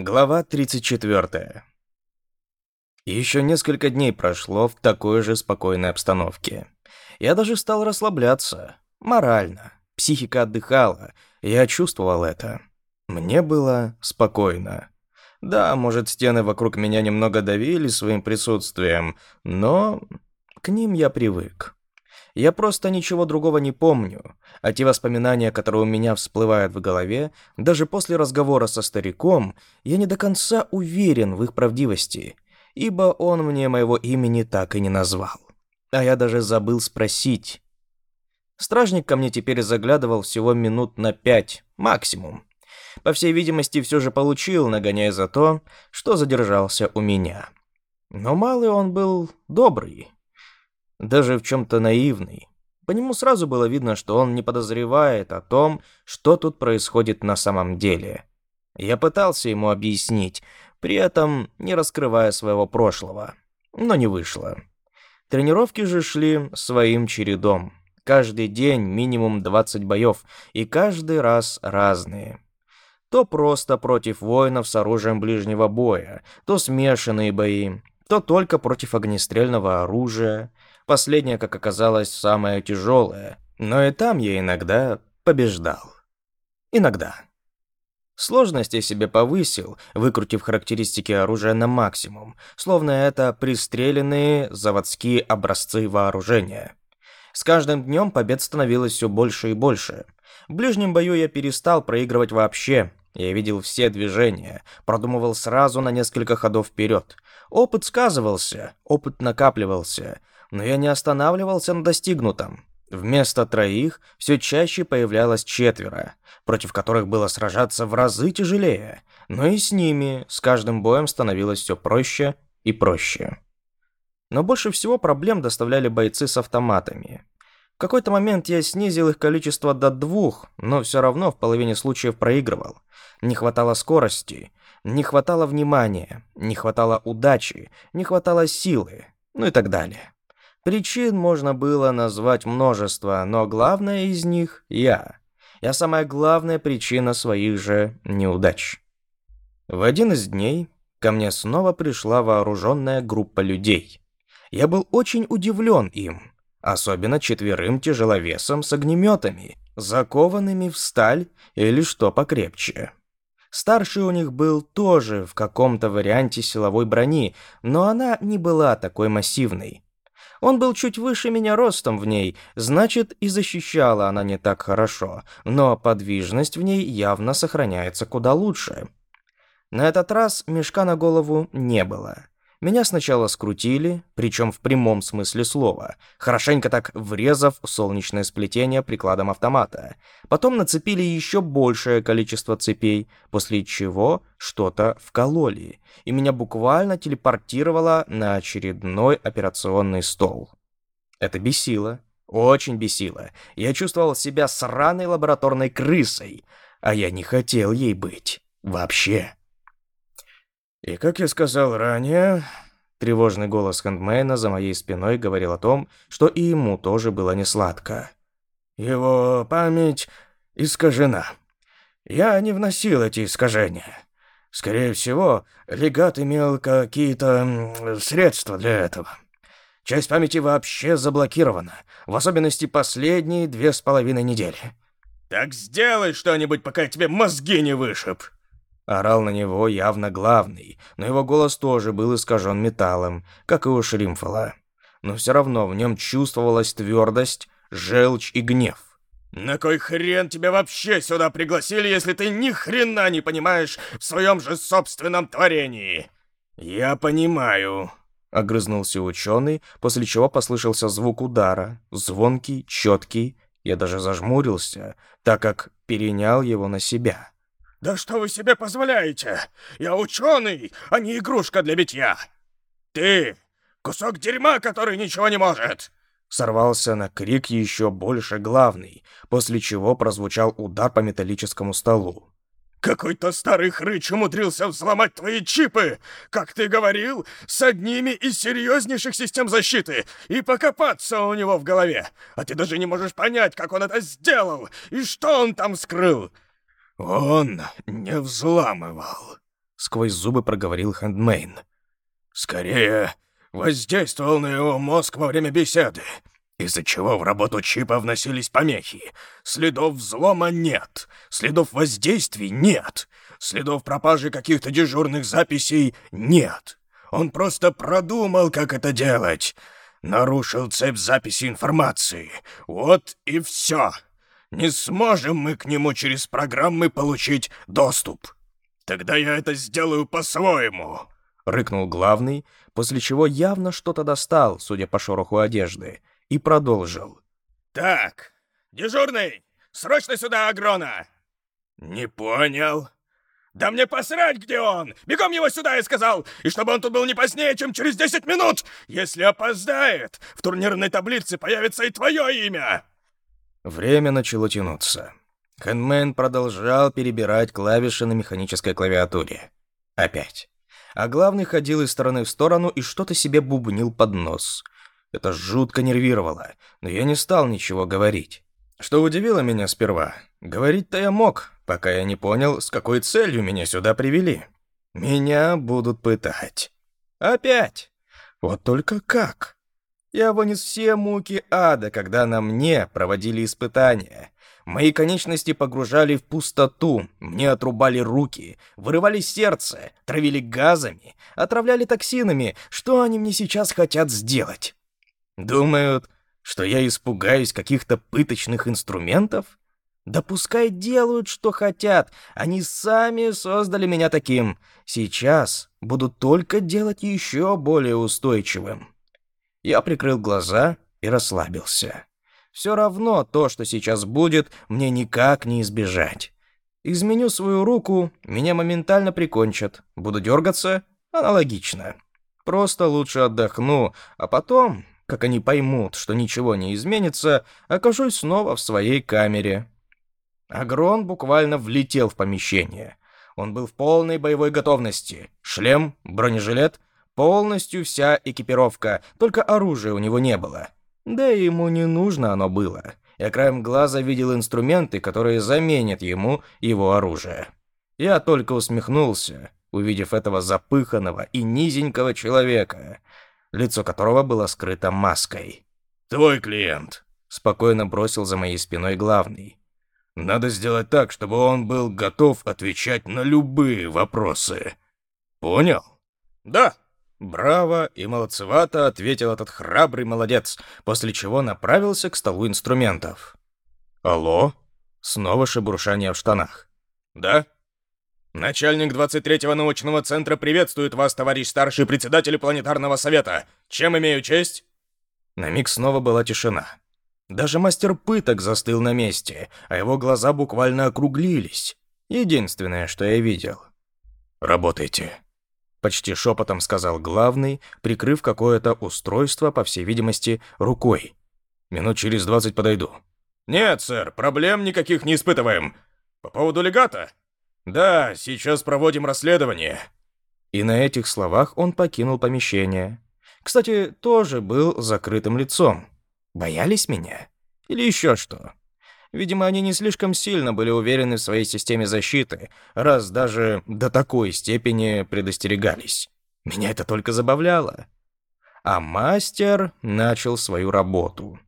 Глава 34. Еще несколько дней прошло в такой же спокойной обстановке. Я даже стал расслабляться. Морально. Психика отдыхала. Я чувствовал это. Мне было спокойно. Да, может, стены вокруг меня немного давили своим присутствием, но к ним я привык. Я просто ничего другого не помню, а те воспоминания, которые у меня всплывают в голове, даже после разговора со стариком, я не до конца уверен в их правдивости, ибо он мне моего имени так и не назвал. А я даже забыл спросить. Стражник ко мне теперь заглядывал всего минут на пять, максимум. По всей видимости, все же получил, нагоняя за то, что задержался у меня. Но малый он был добрый, даже в чем-то наивный. По нему сразу было видно, что он не подозревает о том, что тут происходит на самом деле. Я пытался ему объяснить, при этом не раскрывая своего прошлого, но не вышло. Тренировки же шли своим чередом. Каждый день минимум 20 боев, и каждый раз разные. То просто против воинов с оружием ближнего боя, то смешанные бои, то только против огнестрельного оружия – Последняя, как оказалось, самая тяжелая, но и там я иногда побеждал. Иногда. Сложность я себе повысил, выкрутив характеристики оружия на максимум, словно это пристреленные заводские образцы вооружения. С каждым днем побед становилось все больше и больше. В ближнем бою я перестал проигрывать вообще. Я видел все движения, продумывал сразу на несколько ходов вперед. Опыт сказывался, опыт накапливался — но я не останавливался на достигнутом. Вместо троих все чаще появлялось четверо, против которых было сражаться в разы тяжелее, но и с ними с каждым боем становилось все проще и проще. Но больше всего проблем доставляли бойцы с автоматами. В какой-то момент я снизил их количество до двух, но все равно в половине случаев проигрывал. Не хватало скорости, не хватало внимания, не хватало удачи, не хватало силы, ну и так далее. Причин можно было назвать множество, но главная из них – я. Я самая главная причина своих же неудач. В один из дней ко мне снова пришла вооруженная группа людей. Я был очень удивлен им, особенно четверым тяжеловесом с огнеметами, закованными в сталь или что покрепче. Старший у них был тоже в каком-то варианте силовой брони, но она не была такой массивной. Он был чуть выше меня ростом в ней, значит, и защищала она не так хорошо, но подвижность в ней явно сохраняется куда лучше. На этот раз мешка на голову не было. Меня сначала скрутили, причем в прямом смысле слова, хорошенько так врезав солнечное сплетение прикладом автомата. Потом нацепили еще большее количество цепей, после чего что-то вкололи, и меня буквально телепортировало на очередной операционный стол. Это бесило. Очень бесило. Я чувствовал себя сраной лабораторной крысой, а я не хотел ей быть. Вообще. «И как я сказал ранее...» Тревожный голос хендмена за моей спиной говорил о том, что и ему тоже было несладко. «Его память искажена. Я не вносил эти искажения. Скорее всего, легат имел какие-то средства для этого. Часть памяти вообще заблокирована, в особенности последние две с половиной недели». «Так сделай что-нибудь, пока я тебе мозги не вышиб!» Орал на него явно главный, но его голос тоже был искажен металлом, как и у Шримфала. Но все равно в нем чувствовалась твердость, желчь и гнев. «На кой хрен тебя вообще сюда пригласили, если ты ни хрена не понимаешь в своем же собственном творении?» «Я понимаю», — огрызнулся ученый, после чего послышался звук удара, звонкий, четкий, я даже зажмурился, так как перенял его на себя. Да что вы себе позволяете? Я ученый, а не игрушка для битья. Ты — кусок дерьма, который ничего не может!» Сорвался на крик еще больше главный, после чего прозвучал удар по металлическому столу. «Какой-то старый хрыч умудрился взломать твои чипы, как ты говорил, с одними из серьезнейших систем защиты, и покопаться у него в голове. А ты даже не можешь понять, как он это сделал и что он там скрыл!» Он не взламывал, сквозь зубы проговорил Хандмейн. Скорее, воздействовал на его мозг во время беседы, из-за чего в работу чипа вносились помехи. Следов взлома нет, следов воздействий нет, следов пропажи каких-то дежурных записей нет. Он просто продумал, как это делать. Нарушил цепь записи информации. Вот и все не сможем мы к нему через программы получить доступ. Тогда я это сделаю по-своему», — рыкнул главный, после чего явно что-то достал, судя по шороху одежды, и продолжил. «Так, дежурный, срочно сюда Агрона!» «Не понял». «Да мне посрать, где он! Бегом его сюда, я сказал! И чтобы он тут был не позднее, чем через 10 минут! Если опоздает, в турнирной таблице появится и твое имя!» Время начало тянуться. Хэнмен продолжал перебирать клавиши на механической клавиатуре. Опять. А главный ходил из стороны в сторону и что-то себе бубнил под нос. Это жутко нервировало, но я не стал ничего говорить. Что удивило меня сперва, говорить-то я мог, пока я не понял, с какой целью меня сюда привели. Меня будут пытать. Опять. Вот только как? Я вынес все муки ада, когда на мне проводили испытания. Мои конечности погружали в пустоту, мне отрубали руки, вырывали сердце, травили газами, отравляли токсинами. Что они мне сейчас хотят сделать? Думают, что я испугаюсь каких-то пыточных инструментов? Да пускай делают, что хотят. Они сами создали меня таким. Сейчас буду только делать еще более устойчивым. Я прикрыл глаза и расслабился. Все равно то, что сейчас будет, мне никак не избежать. Изменю свою руку, меня моментально прикончат. Буду дергаться — аналогично. Просто лучше отдохну, а потом, как они поймут, что ничего не изменится, окажусь снова в своей камере. Агрон буквально влетел в помещение. Он был в полной боевой готовности. Шлем, бронежилет — Полностью вся экипировка, только оружия у него не было. Да и ему не нужно оно было. Я краем глаза видел инструменты, которые заменят ему его оружие. Я только усмехнулся, увидев этого запыханного и низенького человека, лицо которого было скрыто маской. «Твой клиент», — спокойно бросил за моей спиной главный. «Надо сделать так, чтобы он был готов отвечать на любые вопросы. Понял?» «Да», «Браво и молодцевато!» — ответил этот храбрый молодец, после чего направился к столу инструментов. «Алло?» — снова шебуршание в штанах. «Да?» «Начальник 23-го научного центра приветствует вас, товарищ старший председатель Планетарного совета. Чем имею честь?» На миг снова была тишина. Даже мастер пыток застыл на месте, а его глаза буквально округлились. Единственное, что я видел. «Работайте», — почти шепотом сказал главный, прикрыв какое-то устройство, по всей видимости, рукой. «Минут через двадцать подойду». «Нет, сэр, проблем никаких не испытываем. По поводу легата?» «Да, сейчас проводим расследование». И на этих словах он покинул помещение. Кстати, тоже был закрытым лицом. Боялись меня? Или еще что? Видимо, они не слишком сильно были уверены в своей системе защиты, раз даже до такой степени предостерегались. Меня это только забавляло. А мастер начал свою работу.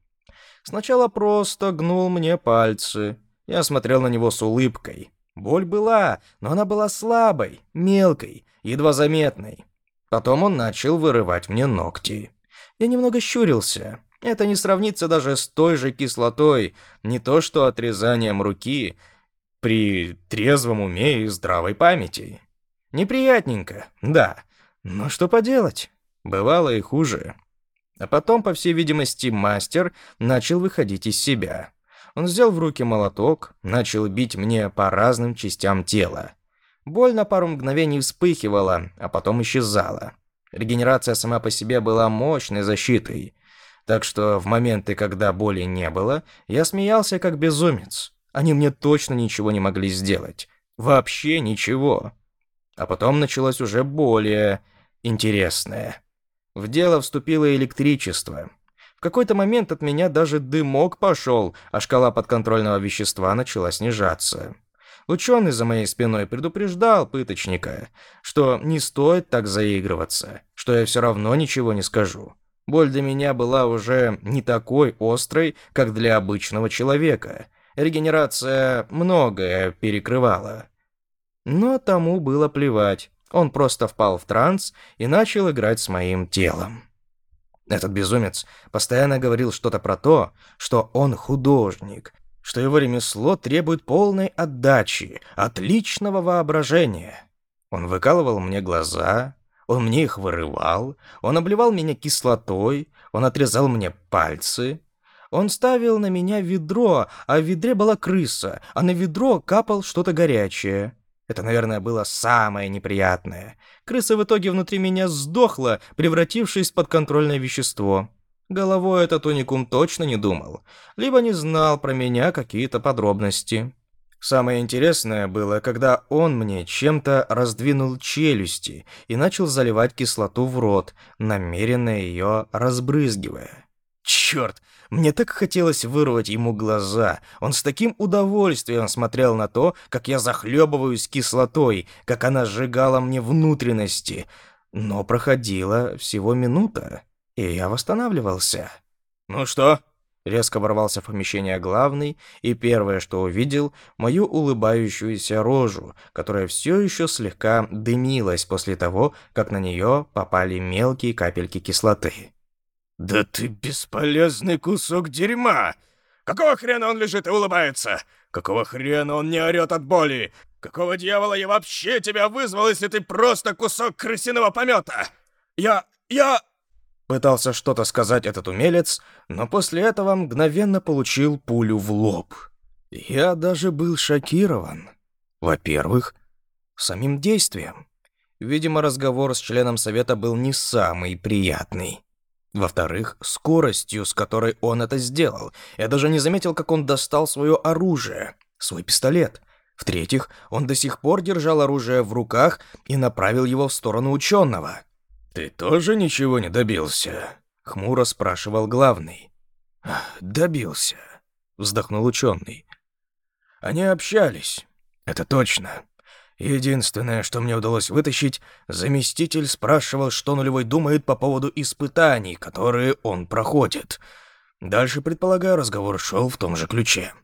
Сначала просто гнул мне пальцы. Я смотрел на него с улыбкой. Боль была, но она была слабой, мелкой, едва заметной. Потом он начал вырывать мне ногти. Я немного щурился, это не сравнится даже с той же кислотой, не то что отрезанием руки при трезвом уме и здравой памяти. Неприятненько, да, но что поделать, бывало и хуже. А потом, по всей видимости, мастер начал выходить из себя. Он взял в руки молоток, начал бить мне по разным частям тела. Боль на пару мгновений вспыхивала, а потом исчезала. Регенерация сама по себе была мощной защитой. Так что в моменты, когда боли не было, я смеялся как безумец. Они мне точно ничего не могли сделать. Вообще ничего. А потом началось уже более интересное. В дело вступило электричество. В какой-то момент от меня даже дымок пошел, а шкала подконтрольного вещества начала снижаться. Ученый за моей спиной предупреждал пыточника, что не стоит так заигрываться, что я все равно ничего не скажу. Боль для меня была уже не такой острой, как для обычного человека. Регенерация многое перекрывала. Но тому было плевать. Он просто впал в транс и начал играть с моим телом. Этот безумец постоянно говорил что-то про то, что он художник, что его ремесло требует полной отдачи, отличного воображения. Он выкалывал мне глаза, он мне их вырывал, он обливал меня кислотой, он отрезал мне пальцы. Он ставил на меня ведро, а в ведре была крыса, а на ведро капал что-то горячее. Это, наверное, было самое неприятное. Крыса в итоге внутри меня сдохла, превратившись в подконтрольное вещество. Головой этот уникум точно не думал, либо не знал про меня какие-то подробности. Самое интересное было, когда он мне чем-то раздвинул челюсти и начал заливать кислоту в рот, намеренно ее разбрызгивая. Черт, мне так хотелось вырвать ему глаза. Он с таким удовольствием смотрел на то, как я захлебываюсь кислотой, как она сжигала мне внутренности. Но проходила всего минута, и я восстанавливался. «Ну что, Резко ворвался в помещение главный, и первое, что увидел, мою улыбающуюся рожу, которая все еще слегка дымилась после того, как на нее попали мелкие капельки кислоты. «Да ты бесполезный кусок дерьма! Какого хрена он лежит и улыбается? Какого хрена он не орёт от боли? Какого дьявола я вообще тебя вызвал, если ты просто кусок крысиного помета? Я... я...» Пытался что-то сказать этот умелец, но после этого мгновенно получил пулю в лоб. Я даже был шокирован. Во-первых, самим действием. Видимо, разговор с членом совета был не самый приятный. Во-вторых, скоростью, с которой он это сделал. Я даже не заметил, как он достал свое оружие, свой пистолет. В-третьих, он до сих пор держал оружие в руках и направил его в сторону ученого. «Ты тоже ничего не добился?» — хмуро спрашивал главный. А, «Добился», — вздохнул ученый. «Они общались, это точно. Единственное, что мне удалось вытащить, заместитель спрашивал, что нулевой думает по поводу испытаний, которые он проходит. Дальше, предполагаю, разговор шел в том же ключе.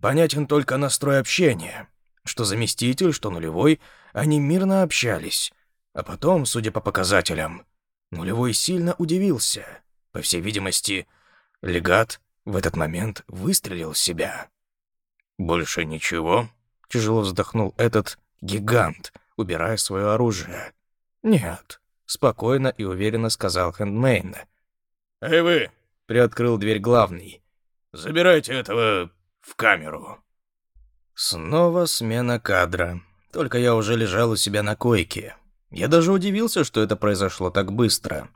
Понятен только настрой общения. Что заместитель, что нулевой, они мирно общались». А потом, судя по показателям, нулевой сильно удивился. По всей видимости, легат в этот момент выстрелил себя. «Больше ничего?» — тяжело вздохнул этот гигант, убирая свое оружие. «Нет», — спокойно и уверенно сказал Хэндмейн. «Эй вы!» — приоткрыл дверь главный. «Забирайте этого в камеру». Снова смена кадра. Только я уже лежал у себя на койке. Я даже удивился, что это произошло так быстро.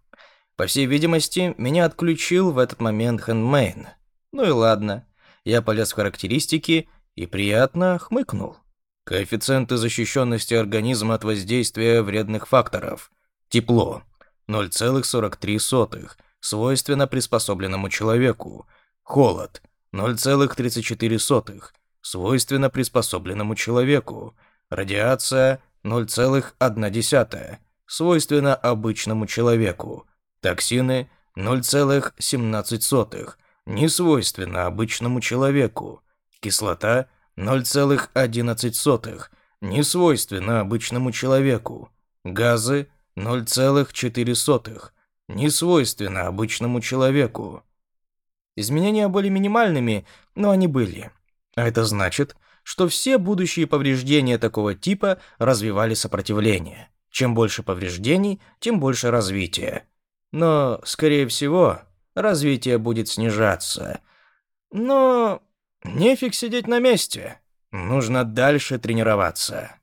По всей видимости, меня отключил в этот момент Хэнмейн. Ну и ладно. Я полез в характеристики и приятно хмыкнул. Коэффициенты защищенности организма от воздействия вредных факторов. Тепло. 0,43. Свойственно приспособленному человеку. Холод. 0,34. Свойственно приспособленному человеку. Радиация 0,1, свойственно обычному человеку. Токсины 0,17, не свойственно обычному человеку. Кислота 0,11, не свойственно обычному человеку. Газы 0,04, не свойственно обычному человеку. Изменения были минимальными, но они были. А это значит, что все будущие повреждения такого типа развивали сопротивление. Чем больше повреждений, тем больше развития. Но, скорее всего, развитие будет снижаться. Но нефиг сидеть на месте. Нужно дальше тренироваться.